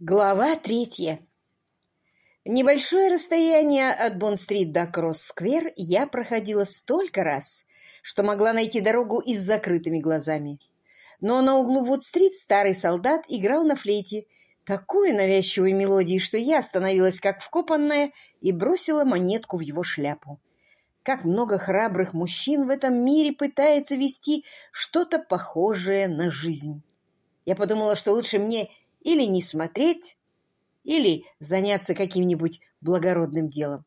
Глава третья. Небольшое расстояние от Бонн-стрит до Кросс-сквер я проходила столько раз, что могла найти дорогу и с закрытыми глазами. Но на углу Вуд-стрит старый солдат играл на флейте такую навязчивую мелодию, что я остановилась как вкопанная и бросила монетку в его шляпу. Как много храбрых мужчин в этом мире пытается вести что-то похожее на жизнь. Я подумала, что лучше мне или не смотреть, или заняться каким-нибудь благородным делом.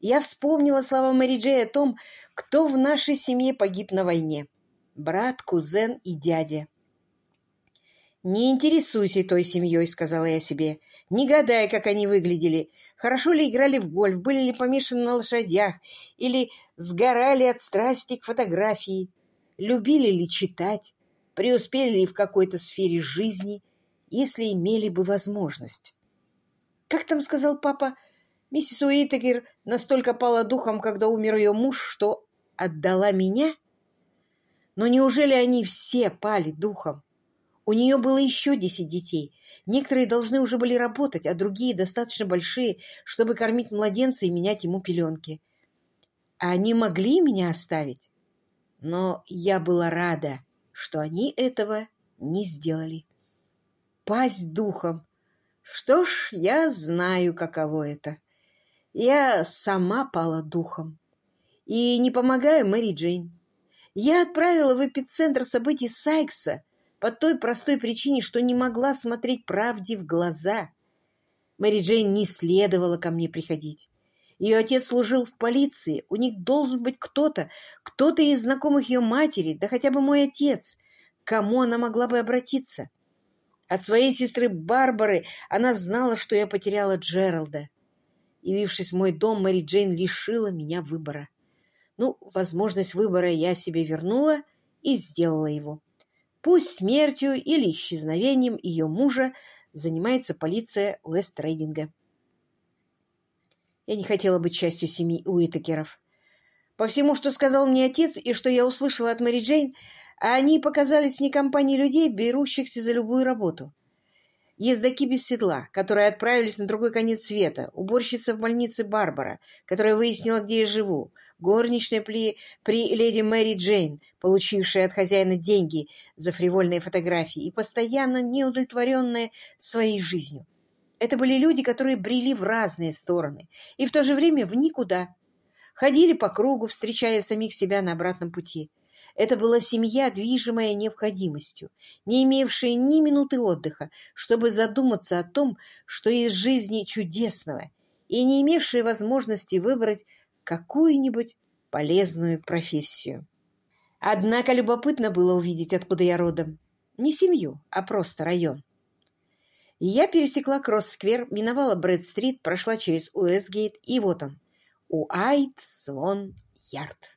Я вспомнила слова Мэри Джей о том, кто в нашей семье погиб на войне. Брат, кузен и дядя. «Не интересуйся той семьей», — сказала я себе. «Не гадай, как они выглядели. Хорошо ли играли в гольф, были ли помешаны на лошадях, или сгорали от страсти к фотографии, любили ли читать, преуспели ли в какой-то сфере жизни — если имели бы возможность. Как там сказал папа, миссис Уитакер настолько пала духом, когда умер ее муж, что отдала меня? Но неужели они все пали духом? У нее было еще десять детей. Некоторые должны уже были работать, а другие достаточно большие, чтобы кормить младенца и менять ему пеленки. А они могли меня оставить? Но я была рада, что они этого не сделали пасть духом. Что ж, я знаю, каково это. Я сама пала духом. И не помогаю Мэри Джейн. Я отправила в эпицентр событий Сайкса по той простой причине, что не могла смотреть правде в глаза. Мэри Джейн не следовало ко мне приходить. Ее отец служил в полиции, у них должен быть кто-то, кто-то из знакомых ее матери, да хотя бы мой отец, к кому она могла бы обратиться. От своей сестры Барбары она знала, что я потеряла Джералда. Явившись в мой дом, Мэри Джейн лишила меня выбора. Ну, возможность выбора я себе вернула и сделала его. Пусть смертью или исчезновением ее мужа занимается полиция Уэст-Рейдинга. Я не хотела быть частью семьи Уитакеров. По всему, что сказал мне отец и что я услышала от Мэри Джейн, а они показались мне компанией людей, берущихся за любую работу. Ездаки без седла, которые отправились на другой конец света, уборщица в больнице Барбара, которая выяснила, где я живу, горничная при, при леди Мэри Джейн, получившая от хозяина деньги за фривольные фотографии и постоянно неудовлетворенная своей жизнью. Это были люди, которые брели в разные стороны и в то же время в никуда. Ходили по кругу, встречая самих себя на обратном пути. Это была семья, движимая необходимостью, не имевшая ни минуты отдыха, чтобы задуматься о том, что из жизни чудесного, и не имевшая возможности выбрать какую-нибудь полезную профессию. Однако любопытно было увидеть, откуда я родом. Не семью, а просто район. Я пересекла Кросс-сквер, миновала Брэд-стрит, прошла через Уэстгейт, и вот он, Уайт Свон Ярд.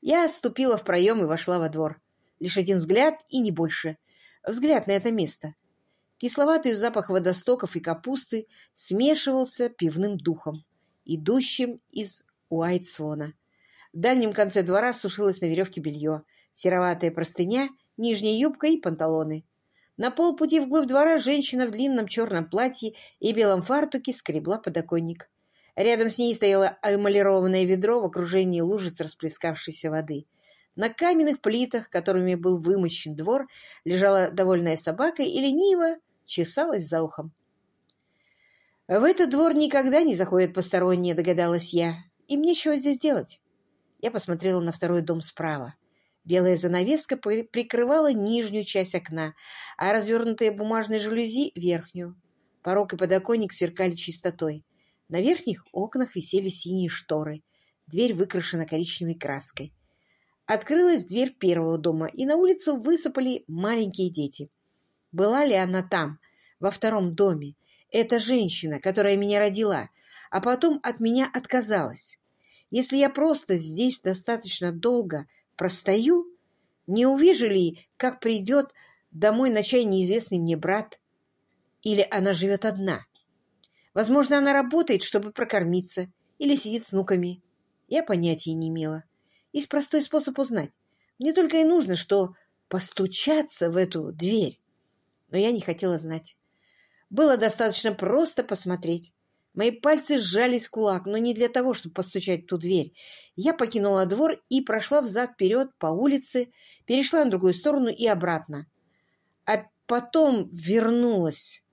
Я ступила в проем и вошла во двор. Лишь один взгляд и не больше. Взгляд на это место. Кисловатый запах водостоков и капусты смешивался пивным духом, идущим из Уайтсвона. В дальнем конце двора сушилось на веревке белье, сероватая простыня, нижняя юбка и панталоны. На полпути вглубь двора женщина в длинном черном платье и белом фартуке скребла подоконник. Рядом с ней стояло эмалированное ведро в окружении лужиц расплескавшейся воды. На каменных плитах, которыми был вымощен двор, лежала довольная собака и лениво чесалась за ухом. «В этот двор никогда не заходят посторонние», — догадалась я. «Им нечего здесь делать». Я посмотрела на второй дом справа. Белая занавеска прикрывала нижнюю часть окна, а развернутые бумажные жалюзи — верхнюю. Порог и подоконник сверкали чистотой. На верхних окнах висели синие шторы. Дверь выкрашена коричневой краской. Открылась дверь первого дома, и на улицу высыпали маленькие дети. Была ли она там, во втором доме? Эта женщина, которая меня родила, а потом от меня отказалась. Если я просто здесь достаточно долго простою, не увижу ли, как придет домой на чай неизвестный мне брат? Или она живет одна? Возможно, она работает, чтобы прокормиться, или сидит с внуками. Я понятия не имела. Есть простой способ узнать. Мне только и нужно, что постучаться в эту дверь. Но я не хотела знать. Было достаточно просто посмотреть. Мои пальцы сжались в кулак, но не для того, чтобы постучать в ту дверь. Я покинула двор и прошла взад-вперед по улице, перешла на другую сторону и обратно. А потом вернулась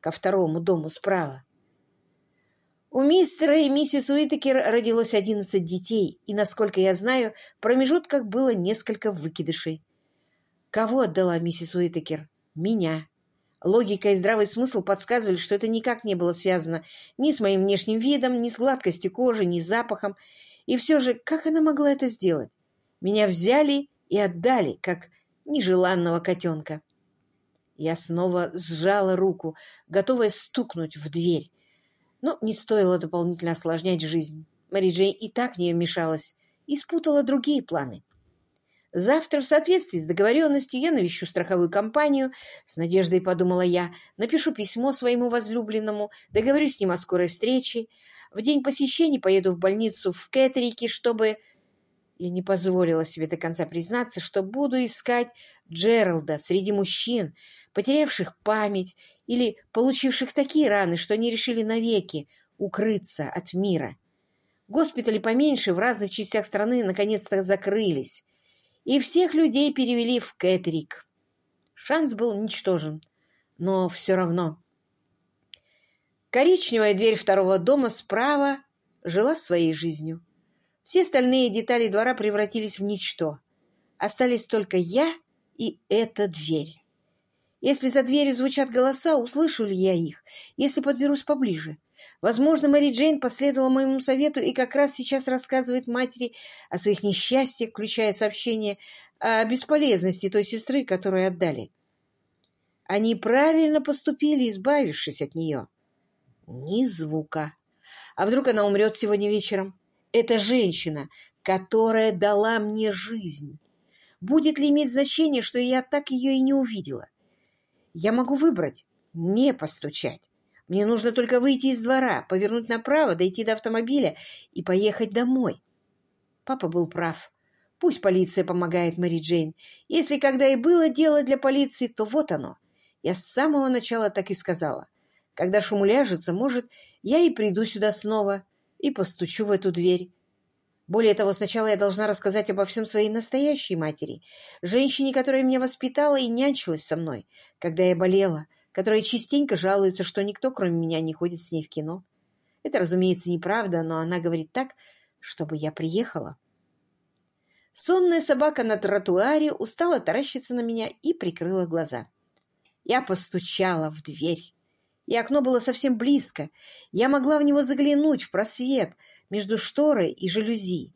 ко второму дому справа. У мистера и миссис Уитакер родилось одиннадцать детей, и, насколько я знаю, в промежутках было несколько выкидышей. Кого отдала миссис Уитакер? Меня. Логика и здравый смысл подсказывали, что это никак не было связано ни с моим внешним видом, ни с гладкостью кожи, ни с запахом. И все же, как она могла это сделать? Меня взяли и отдали, как нежеланного котенка. Я снова сжала руку, готовая стукнуть в дверь. Но не стоило дополнительно осложнять жизнь. Мари Джей и так нее мешалась и спутала другие планы. Завтра, в соответствии с договоренностью, я навещу страховую компанию. С надеждой подумала я. Напишу письмо своему возлюбленному, договорюсь с ним о скорой встрече. В день посещения поеду в больницу в Кэтерике, чтобы... Я не позволила себе до конца признаться, что буду искать Джералда среди мужчин, потерявших память или получивших такие раны, что они решили навеки укрыться от мира. Госпитали поменьше в разных частях страны наконец-то закрылись и всех людей перевели в Кэтрик. Шанс был ничтожен, но все равно. Коричневая дверь второго дома справа жила своей жизнью. Все остальные детали двора превратились в ничто. Остались только я и эта дверь. Если за дверью звучат голоса, услышу ли я их, если подберусь поближе? Возможно, Мэри Джейн последовала моему совету и как раз сейчас рассказывает матери о своих несчастьях, включая сообщение о бесполезности той сестры, которую отдали. Они правильно поступили, избавившись от нее. Ни звука. А вдруг она умрет сегодня вечером? Это женщина, которая дала мне жизнь. Будет ли иметь значение, что я так ее и не увидела? Я могу выбрать не постучать мне нужно только выйти из двора, повернуть направо, дойти до автомобиля и поехать домой. Папа был прав. Пусть полиция помогает Мэри Джейн. Если когда и было дело для полиции, то вот оно. Я с самого начала так и сказала. Когда шум уляжется, может, я и приду сюда снова и постучу в эту дверь. Более того, сначала я должна рассказать обо всем своей настоящей матери, женщине, которая меня воспитала и нянчилась со мной, когда я болела, которая частенько жалуется, что никто, кроме меня, не ходит с ней в кино. Это, разумеется, неправда, но она говорит так, чтобы я приехала. Сонная собака на тротуаре устала таращиться на меня и прикрыла глаза. Я постучала в дверь. И окно было совсем близко. Я могла в него заглянуть, в просвет, между шторой и жалюзи.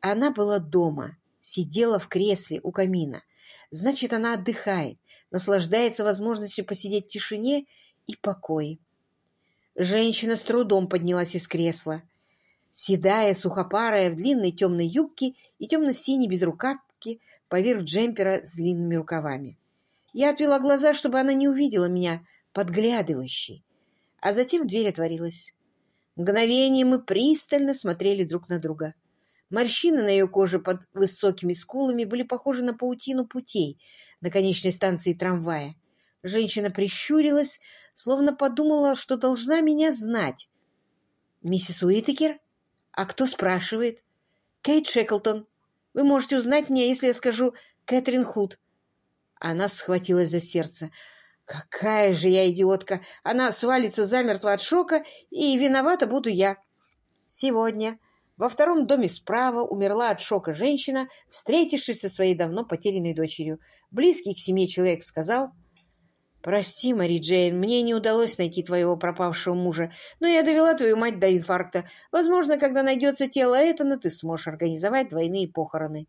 Она была дома, сидела в кресле у камина. Значит, она отдыхает, наслаждается возможностью посидеть в тишине и покое. Женщина с трудом поднялась из кресла. Седая, сухопарая, в длинной темной юбке и темно-синей безрукавке поверх джемпера с длинными рукавами. Я отвела глаза, чтобы она не увидела меня, подглядывающей. А затем дверь отворилась. Мгновение мы пристально смотрели друг на друга. Морщины на ее коже под высокими скулами были похожи на паутину путей на конечной станции трамвая. Женщина прищурилась, словно подумала, что должна меня знать. «Миссис Уитакер? А кто спрашивает?» «Кейт Шеклтон. Вы можете узнать меня, если я скажу Кэтрин Худ». Она схватилась за сердце. «Какая же я идиотка! Она свалится замертво от шока, и виновата буду я». «Сегодня во втором доме справа умерла от шока женщина, встретившись со своей давно потерянной дочерью. Близкий к семье человек сказал, «Прости, Мари Джейн, мне не удалось найти твоего пропавшего мужа, но я довела твою мать до инфаркта. Возможно, когда найдется тело Этана, ты сможешь организовать двойные похороны».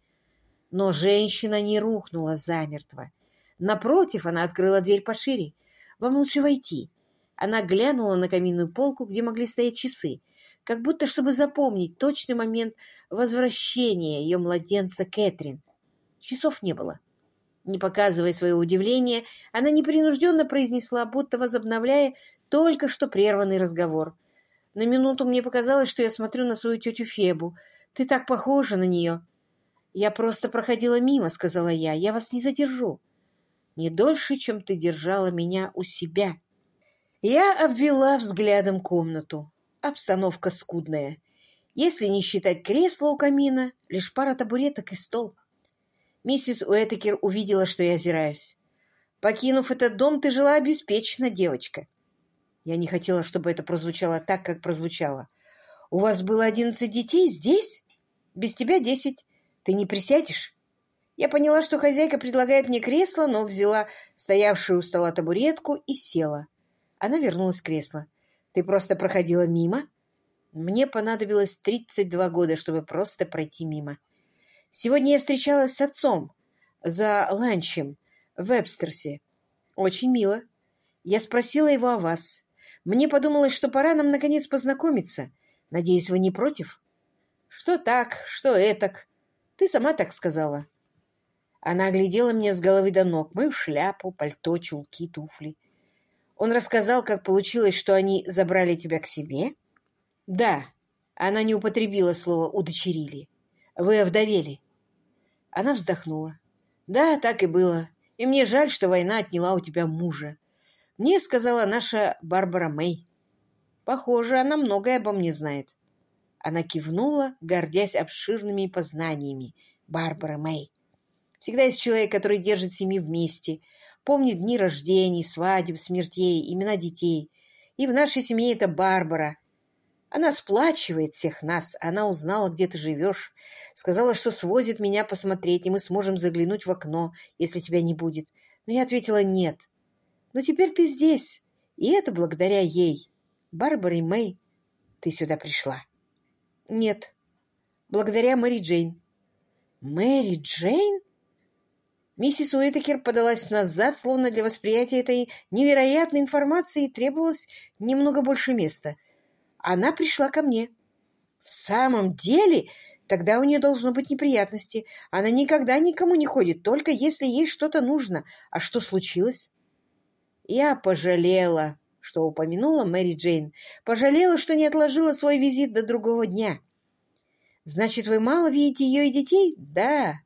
Но женщина не рухнула замертво. Напротив, она открыла дверь пошире. «Вам лучше войти». Она глянула на каминную полку, где могли стоять часы, как будто чтобы запомнить точный момент возвращения ее младенца Кэтрин. Часов не было. Не показывая своего удивления, она непринужденно произнесла, будто возобновляя только что прерванный разговор. На минуту мне показалось, что я смотрю на свою тетю Фебу. Ты так похожа на нее. Я просто проходила мимо, сказала я. Я вас не задержу. Не дольше, чем ты держала меня у себя. Я обвела взглядом комнату. Обстановка скудная. Если не считать кресла у камина, лишь пара табуреток и стол. Миссис Уэтекер увидела, что я озираюсь. «Покинув этот дом, ты жила обеспечена, девочка». Я не хотела, чтобы это прозвучало так, как прозвучало. «У вас было одиннадцать детей здесь? Без тебя десять. Ты не присядешь?» Я поняла, что хозяйка предлагает мне кресло, но взяла стоявшую у стола табуретку и села. Она вернулась в кресло. «Ты просто проходила мимо?» Мне понадобилось тридцать два года, чтобы просто пройти мимо. Сегодня я встречалась с отцом за ланчем в Вебстерсе. Очень мило. Я спросила его о вас. Мне подумалось, что пора нам наконец познакомиться. Надеюсь, вы не против? Что так, что этак. Ты сама так сказала. Она оглядела меня с головы до ног, мою шляпу, пальто, чулки, туфли. Он рассказал, как получилось, что они забрали тебя к себе? Да, она не употребила слово «удочерили». Вы овдовели. Она вздохнула. «Да, так и было. И мне жаль, что война отняла у тебя мужа. Мне сказала наша Барбара Мэй. Похоже, она многое обо мне знает». Она кивнула, гордясь обширными познаниями. Барбара Мэй. Всегда есть человек, который держит семьи вместе, помнит дни рождений, свадеб, смертей, имена детей. И в нашей семье это Барбара, она сплачивает всех нас. Она узнала, где ты живешь. Сказала, что свозит меня посмотреть, и мы сможем заглянуть в окно, если тебя не будет. Но я ответила «нет». Но теперь ты здесь, и это благодаря ей. Барбаре Мэй, ты сюда пришла. Нет, благодаря Мэри Джейн. Мэри Джейн? Миссис Уитакер подалась назад, словно для восприятия этой невероятной информации требовалось немного больше места — она пришла ко мне. В самом деле, тогда у нее должно быть неприятности. Она никогда никому не ходит, только если ей что-то нужно. А что случилось? Я пожалела, что упомянула Мэри Джейн. Пожалела, что не отложила свой визит до другого дня. Значит, вы мало видите ее и детей? Да.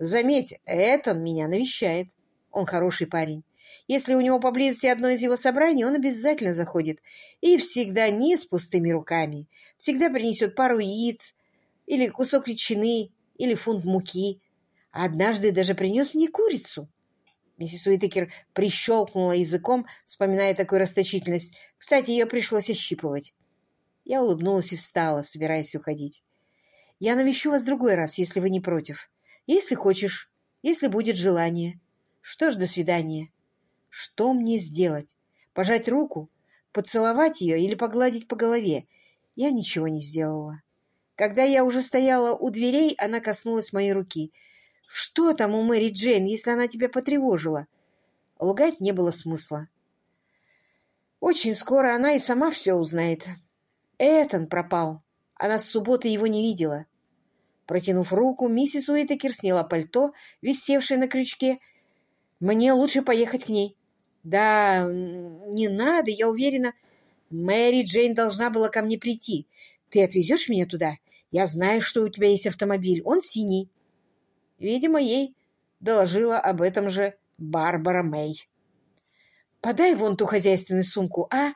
Заметь, Этон меня навещает. Он хороший парень. Если у него поблизости одно из его собраний, он обязательно заходит. И всегда не с пустыми руками. Всегда принесет пару яиц, или кусок ветчины, или фунт муки. Однажды даже принес мне курицу. Миссис Уитекер прищелкнула языком, вспоминая такую расточительность. Кстати, ее пришлось ощипывать. Я улыбнулась и встала, собираясь уходить. «Я навещу вас другой раз, если вы не против. Если хочешь, если будет желание. Что ж, до свидания». Что мне сделать? Пожать руку? Поцеловать ее или погладить по голове? Я ничего не сделала. Когда я уже стояла у дверей, она коснулась моей руки. «Что там у Мэри Джейн, если она тебя потревожила?» Лгать не было смысла. Очень скоро она и сама все узнает. Этон пропал. Она с субботы его не видела. Протянув руку, миссис Уитакер сняла пальто, висевшее на крючке. «Мне лучше поехать к ней». Да, не надо, я уверена. Мэри Джейн должна была ко мне прийти. Ты отвезешь меня туда? Я знаю, что у тебя есть автомобиль. Он синий. Видимо, ей доложила об этом же Барбара Мэй. Подай вон ту хозяйственную сумку, а?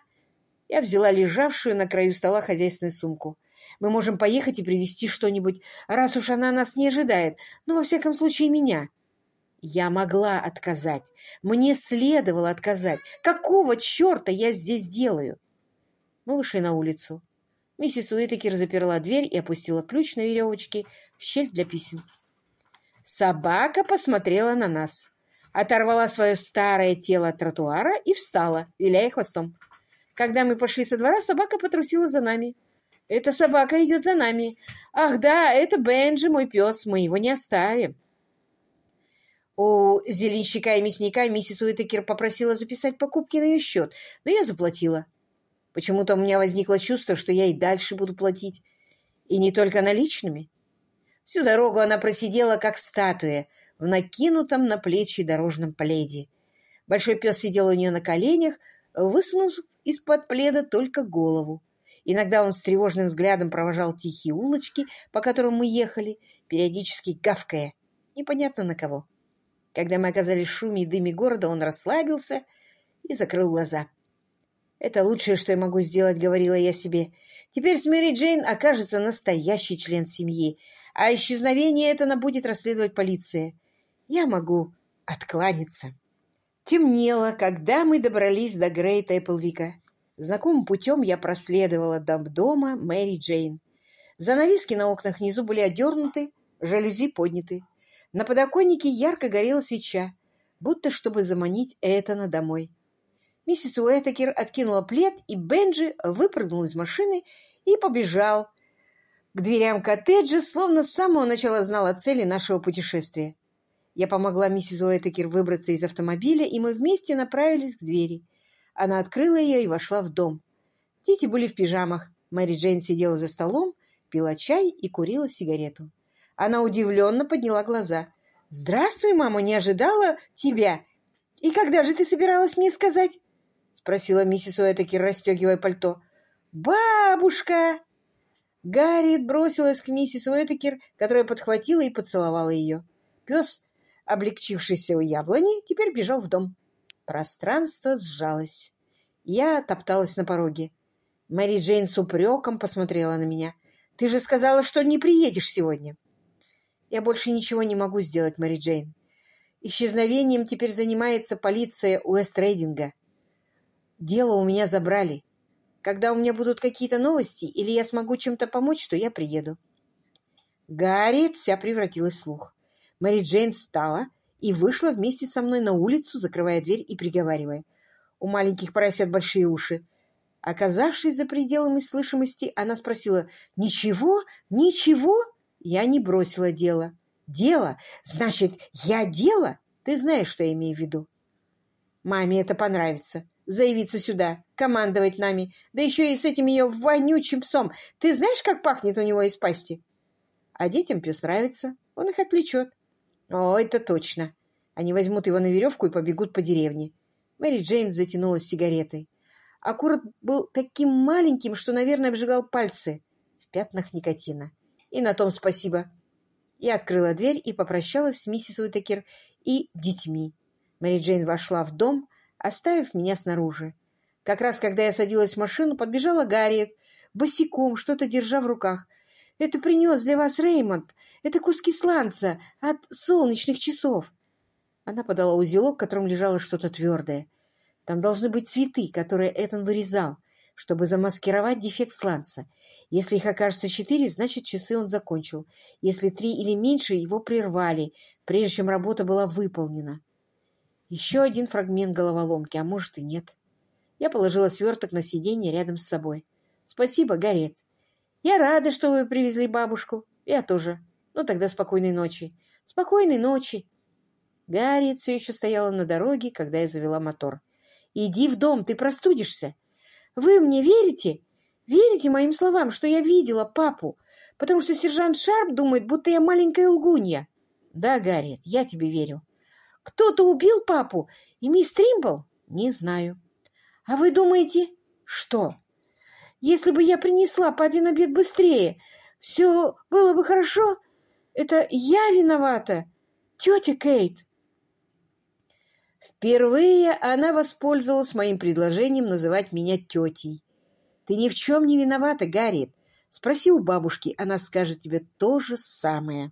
Я взяла лежавшую на краю стола хозяйственную сумку. Мы можем поехать и привезти что-нибудь, раз уж она нас не ожидает. Но, во всяком случае, меня. Я могла отказать. Мне следовало отказать. Какого черта я здесь делаю? Мы вышли на улицу. Миссис Уитакер заперла дверь и опустила ключ на веревочке в щель для писем. Собака посмотрела на нас, оторвала свое старое тело от тротуара и встала, виляя хвостом. Когда мы пошли со двора, собака потрусила за нами. «Эта собака идет за нами. Ах да, это Бенджи, мой пес, мы его не оставим». У зеленщика и мясника миссис Уитакер попросила записать покупки на ее счет, но я заплатила. Почему-то у меня возникло чувство, что я и дальше буду платить. И не только наличными. Всю дорогу она просидела, как статуя, в накинутом на плечи дорожном пледе. Большой пес сидел у нее на коленях, высунув из-под пледа только голову. Иногда он с тревожным взглядом провожал тихие улочки, по которым мы ехали, периодически гавкая. Непонятно на кого. Когда мы оказались в шуме и дыме города, он расслабился и закрыл глаза. «Это лучшее, что я могу сделать», — говорила я себе. «Теперь с Мэри Джейн окажется настоящий член семьи, а исчезновение это будет расследовать полиция. Я могу откланяться». Темнело, когда мы добрались до Грейт Эпплвика. Знакомым путем я проследовала до дома Мэри Джейн. Занавески на окнах внизу были одернуты, жалюзи подняты. На подоконнике ярко горела свеча, будто чтобы заманить Этана домой. Миссис Уэтакер откинула плед, и Бенджи выпрыгнул из машины и побежал к дверям коттеджа, словно с самого начала знал о цели нашего путешествия. Я помогла миссис Уэтакер выбраться из автомобиля, и мы вместе направились к двери. Она открыла ее и вошла в дом. Дети были в пижамах. Мэри Джейн сидела за столом, пила чай и курила сигарету. Она удивленно подняла глаза. «Здравствуй, мама, не ожидала тебя. И когда же ты собиралась мне сказать?» спросила миссис Уэтакер, расстегивая пальто. «Бабушка!» Гарриет бросилась к миссис Уэтакер, которая подхватила и поцеловала ее. Пес облегчившийся у яблони, теперь бежал в дом. Пространство сжалось. Я топталась на пороге. Мэри Джейн с упреком посмотрела на меня. «Ты же сказала, что не приедешь сегодня!» «Я больше ничего не могу сделать, Мэри Джейн. Исчезновением теперь занимается полиция Уэст-Рейдинга. Дело у меня забрали. Когда у меня будут какие-то новости или я смогу чем-то помочь, то я приеду». Гарриет вся превратилась в слух. Мэри Джейн встала и вышла вместе со мной на улицу, закрывая дверь и приговаривая. У маленьких поросят большие уши. Оказавшись за пределами слышимости, она спросила «Ничего? Ничего?» Я не бросила дело. «Дело? Значит, я дело? Ты знаешь, что я имею в виду?» «Маме это понравится. Заявиться сюда, командовать нами, да еще и с этим ее вонючим псом. Ты знаешь, как пахнет у него из пасти?» А детям пес нравится, он их отвлечет. О, это точно. Они возьмут его на веревку и побегут по деревне. Мэри Джейн затянулась сигаретой. Аккурат был таким маленьким, что, наверное, обжигал пальцы в пятнах никотина. И на том спасибо. Я открыла дверь и попрощалась с миссис Уитакер и детьми. Мэри Джейн вошла в дом, оставив меня снаружи. Как раз когда я садилась в машину, подбежала Гарриет, босиком, что-то держа в руках. Это принес для вас Реймонд. Это куски сланца от солнечных часов. Она подала узелок, в котором лежало что-то твердое. Там должны быть цветы, которые Этан вырезал, чтобы замаскировать дефект сланца. Если их окажется четыре, значит, часы он закончил. Если три или меньше, его прервали, прежде чем работа была выполнена. Еще один фрагмент головоломки, а может и нет. Я положила сверток на сиденье рядом с собой. «Спасибо, Гарет. Я рада, что вы привезли бабушку. Я тоже. Ну, тогда спокойной ночи. Спокойной ночи. Гарриет все еще стояла на дороге, когда я завела мотор. Иди в дом, ты простудишься. Вы мне верите? Верите моим словам, что я видела папу? Потому что сержант Шарп думает, будто я маленькая лгунья. Да, Гарриет, я тебе верю. Кто-то убил папу, и мисс Тримбл? Не знаю. А вы думаете, что? Если бы я принесла папин обед быстрее, все было бы хорошо. Это я виновата, тетя Кейт. Впервые она воспользовалась моим предложением называть меня тетей. Ты ни в чем не виновата, Гарриет. Спроси у бабушки, она скажет тебе то же самое.